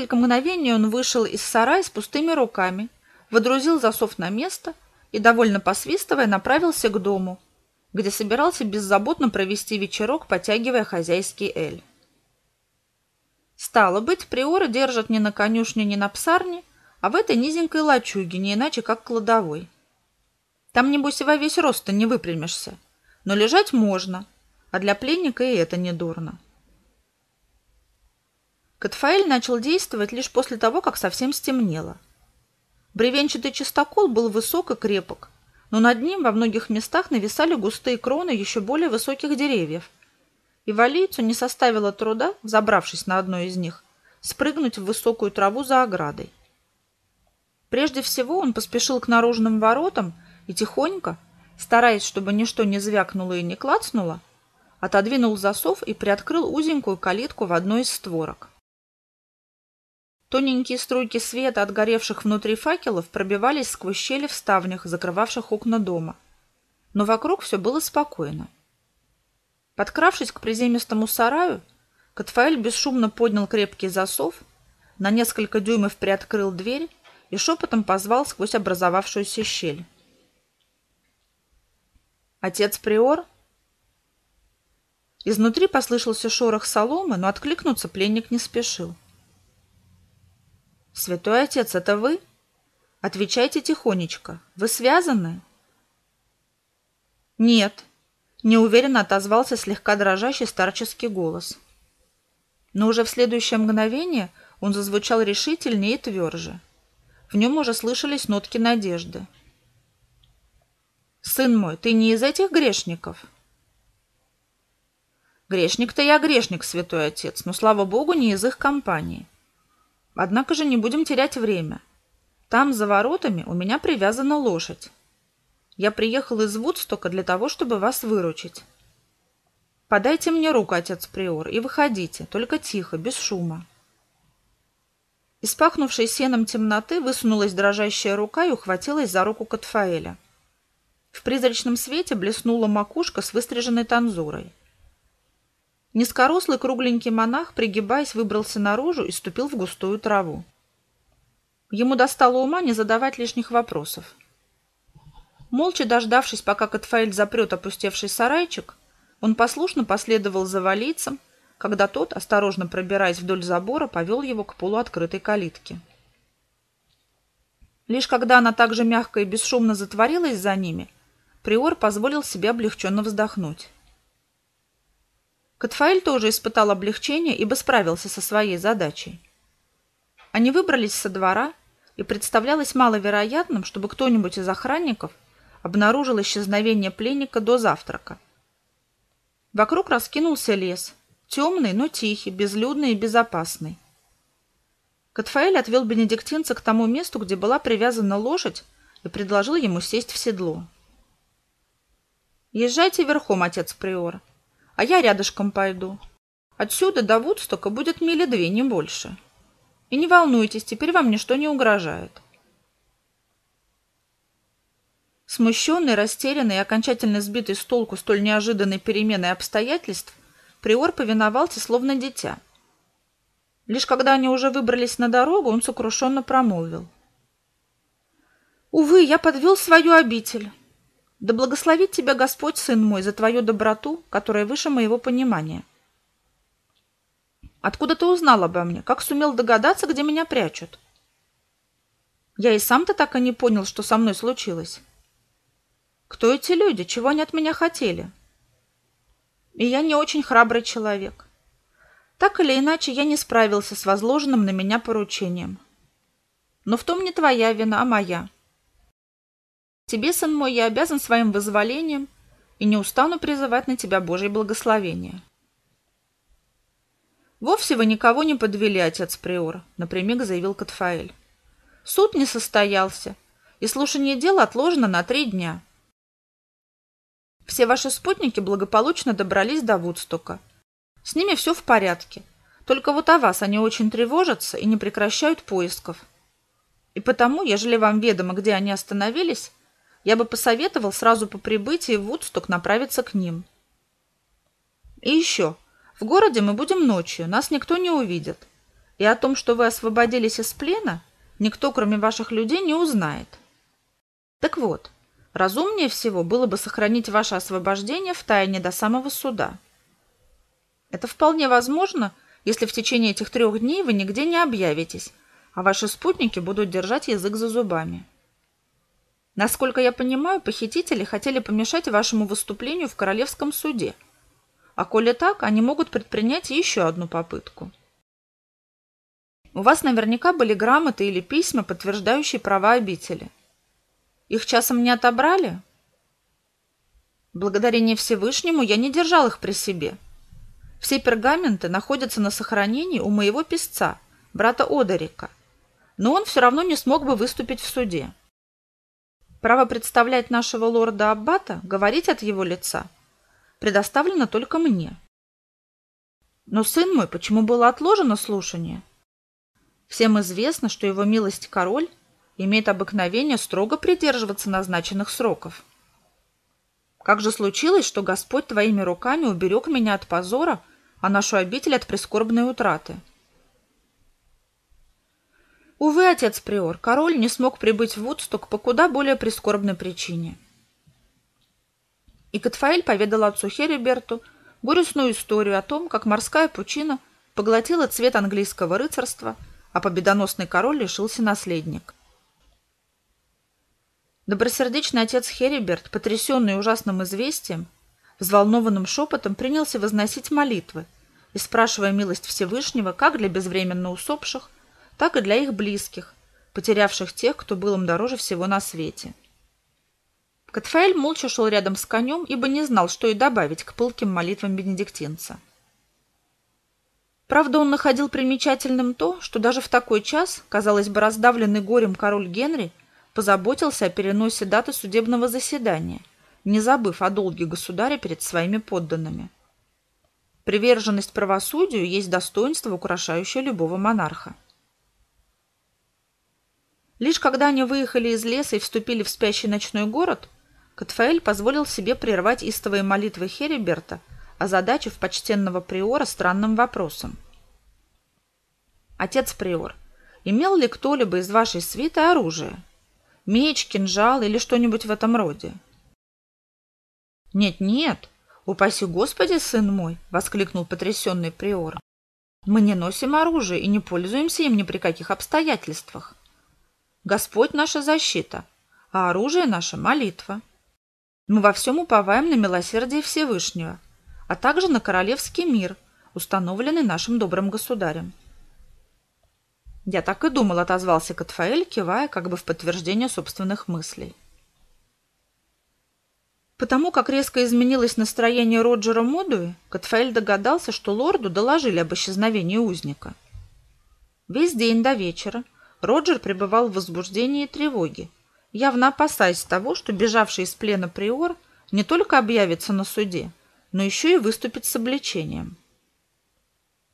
несколько мгновений он вышел из сарая с пустыми руками, водрузил засов на место и, довольно посвистывая, направился к дому, где собирался беззаботно провести вечерок, потягивая хозяйский эль. Стало быть, приора держат не на конюшне, не на псарне, а в этой низенькой лачуге, не иначе как кладовой. Там, небось, и во весь рост не выпрямишься. Но лежать можно, а для пленника и это не дурно. Катфаэль начал действовать лишь после того, как совсем стемнело. Бревенчатый чистокол был высок и крепок, но над ним во многих местах нависали густые кроны еще более высоких деревьев, и валийцу не составило труда, забравшись на одно из них, спрыгнуть в высокую траву за оградой. Прежде всего он поспешил к наружным воротам и тихонько, стараясь, чтобы ничто не звякнуло и не клацнуло, отодвинул засов и приоткрыл узенькую калитку в одной из створок. Тоненькие струйки света от горевших внутри факелов пробивались сквозь щели в ставнях, закрывавших окна дома. Но вокруг все было спокойно. Подкравшись к приземистому сараю, Катфаэль бесшумно поднял крепкий засов, на несколько дюймов приоткрыл дверь и шепотом позвал сквозь образовавшуюся щель. «Отец Приор?» Изнутри послышался шорох соломы, но откликнуться пленник не спешил. «Святой отец, это вы? Отвечайте тихонечко. Вы связаны?» «Нет», — неуверенно отозвался слегка дрожащий старческий голос. Но уже в следующее мгновение он зазвучал решительнее и тверже. В нем уже слышались нотки надежды. «Сын мой, ты не из этих грешников?» «Грешник-то я грешник, святой отец, но, слава богу, не из их компании. Однако же не будем терять время. Там, за воротами, у меня привязана лошадь. Я приехал из Вудстока для того, чтобы вас выручить. Подайте мне руку, отец Приор, и выходите, только тихо, без шума. Из сеном темноты высунулась дрожащая рука и ухватилась за руку Катфаэля. В призрачном свете блеснула макушка с выстриженной танзурой. Низкорослый кругленький монах, пригибаясь, выбрался наружу и ступил в густую траву. Ему достало ума не задавать лишних вопросов. Молча дождавшись, пока Катфаэль запрет опустевший сарайчик, он послушно последовал за валийцем, когда тот, осторожно пробираясь вдоль забора, повел его к полуоткрытой калитке. Лишь когда она так же мягко и бесшумно затворилась за ними, Приор позволил себе облегченно вздохнуть. Катфаэль тоже испытал облегчение, ибо справился со своей задачей. Они выбрались со двора, и представлялось маловероятным, чтобы кто-нибудь из охранников обнаружил исчезновение пленника до завтрака. Вокруг раскинулся лес, темный, но тихий, безлюдный и безопасный. Катфаэль отвел бенедиктинца к тому месту, где была привязана лошадь, и предложил ему сесть в седло. «Езжайте верхом, отец Приор а я рядышком пойду. Отсюда до Вудстока будет мили две, не больше. И не волнуйтесь, теперь вам ничто не угрожает. Смущенный, растерянный и окончательно сбитый с толку столь неожиданной переменой обстоятельств, Приор повиновался словно дитя. Лишь когда они уже выбрались на дорогу, он сокрушенно промолвил. «Увы, я подвел свою обитель. Да благословит тебя Господь, сын мой, за твою доброту, которая выше моего понимания. Откуда ты узнал обо мне? Как сумел догадаться, где меня прячут? Я и сам-то так и не понял, что со мной случилось. Кто эти люди? Чего они от меня хотели? И я не очень храбрый человек. Так или иначе, я не справился с возложенным на меня поручением. Но в том не твоя вина, а моя. Тебе, сын мой, я обязан своим вызволением и не устану призывать на тебя Божье благословение. Вовсе вы никого не подвели, отец Приор, напрямик заявил Катфаэль. Суд не состоялся, и слушание дела отложено на три дня. Все ваши спутники благополучно добрались до Вудстока. С ними все в порядке. Только вот о вас они очень тревожатся и не прекращают поисков. И потому, ежели вам ведомо, где они остановились, я бы посоветовал сразу по прибытии в Вудсток направиться к ним. И еще. В городе мы будем ночью, нас никто не увидит. И о том, что вы освободились из плена, никто, кроме ваших людей, не узнает. Так вот, разумнее всего было бы сохранить ваше освобождение в тайне до самого суда. Это вполне возможно, если в течение этих трех дней вы нигде не объявитесь, а ваши спутники будут держать язык за зубами. Насколько я понимаю, похитители хотели помешать вашему выступлению в королевском суде. А коли так, они могут предпринять еще одну попытку. У вас наверняка были грамоты или письма, подтверждающие права обители. Их часом не отобрали? Благодарение Всевышнему я не держал их при себе. Все пергаменты находятся на сохранении у моего писца, брата Одарика, но он все равно не смог бы выступить в суде. Право представлять нашего лорда Аббата, говорить от его лица, предоставлено только мне. Но, сын мой, почему было отложено слушание? Всем известно, что его милость король имеет обыкновение строго придерживаться назначенных сроков. Как же случилось, что Господь твоими руками уберег меня от позора, а нашу обитель от прискорбной утраты? Увы, отец Приор, король не смог прибыть в Вудсток по куда более прискорбной причине. И Катфаэль поведал отцу Хериберту горестную историю о том, как морская пучина поглотила цвет английского рыцарства, а победоносный король лишился наследник. Добросердечный отец Хериберт, потрясенный ужасным известием, взволнованным шепотом принялся возносить молитвы и спрашивая милость Всевышнего как для безвременно усопших, так и для их близких, потерявших тех, кто был им дороже всего на свете. Катфаэль молча шел рядом с конем, ибо не знал, что и добавить к пылким молитвам бенедиктинца. Правда, он находил примечательным то, что даже в такой час, казалось бы, раздавленный горем король Генри позаботился о переносе даты судебного заседания, не забыв о долге государя перед своими подданными. Приверженность правосудию есть достоинство, украшающее любого монарха. Лишь когда они выехали из леса и вступили в спящий ночной город, Катфаэль позволил себе прервать истовые молитвы Хериберта, озадачив почтенного приора странным вопросом. «Отец приор, имел ли кто-либо из вашей свиты оружие? Меч, кинжал или что-нибудь в этом роде?» «Нет-нет, упаси Господи, сын мой!» — воскликнул потрясенный приор. «Мы не носим оружие и не пользуемся им ни при каких обстоятельствах. Господь наша защита, а оружие наше – молитва. Мы во всем уповаем на милосердие Всевышнего, а также на королевский мир, установленный нашим добрым государем. Я так и думал, отозвался Катфаэль, кивая как бы в подтверждение собственных мыслей. Потому как резко изменилось настроение Роджера Модуи, Катфаэль догадался, что лорду доложили об исчезновении узника. Весь день до вечера – Роджер пребывал в возбуждении и тревоге, явно опасаясь того, что бежавший из плена приор не только объявится на суде, но еще и выступит с обличением.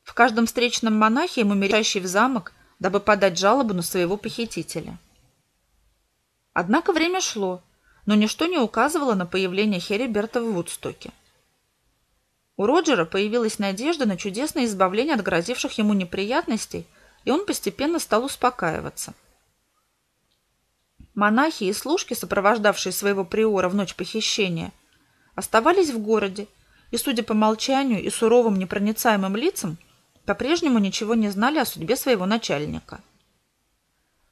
В каждом встречном монахе ему мерящий в замок, дабы подать жалобу на своего похитителя. Однако время шло, но ничто не указывало на появление Хериберта в Вудстоке. У Роджера появилась надежда на чудесное избавление от грозивших ему неприятностей и он постепенно стал успокаиваться. Монахи и служки, сопровождавшие своего приора в ночь похищения, оставались в городе и, судя по молчанию и суровым непроницаемым лицам, по-прежнему ничего не знали о судьбе своего начальника.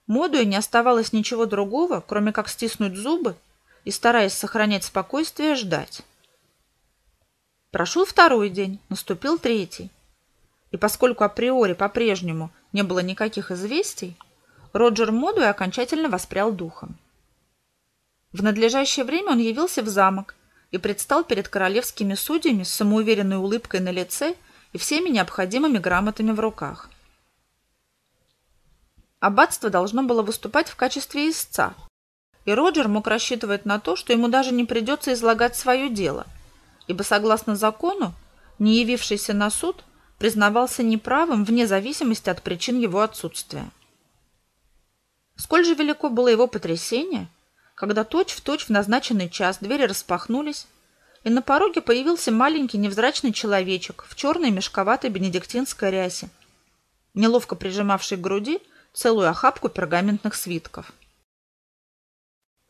Модуе не оставалось ничего другого, кроме как стиснуть зубы и, стараясь сохранять спокойствие, ждать. Прошел второй день, наступил третий. И поскольку априори по-прежнему не было никаких известий, Роджер Модуэй окончательно воспрял духом. В надлежащее время он явился в замок и предстал перед королевскими судьями с самоуверенной улыбкой на лице и всеми необходимыми грамотами в руках. Аббатство должно было выступать в качестве истца, и Роджер мог рассчитывать на то, что ему даже не придется излагать свое дело, ибо, согласно закону, не явившийся на суд – признавался неправым вне зависимости от причин его отсутствия. Сколь же велико было его потрясение, когда точь-в-точь точь в назначенный час двери распахнулись, и на пороге появился маленький невзрачный человечек в черной мешковатой бенедиктинской рясе. неловко прижимавший к груди целую охапку пергаментных свитков.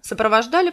Сопровождали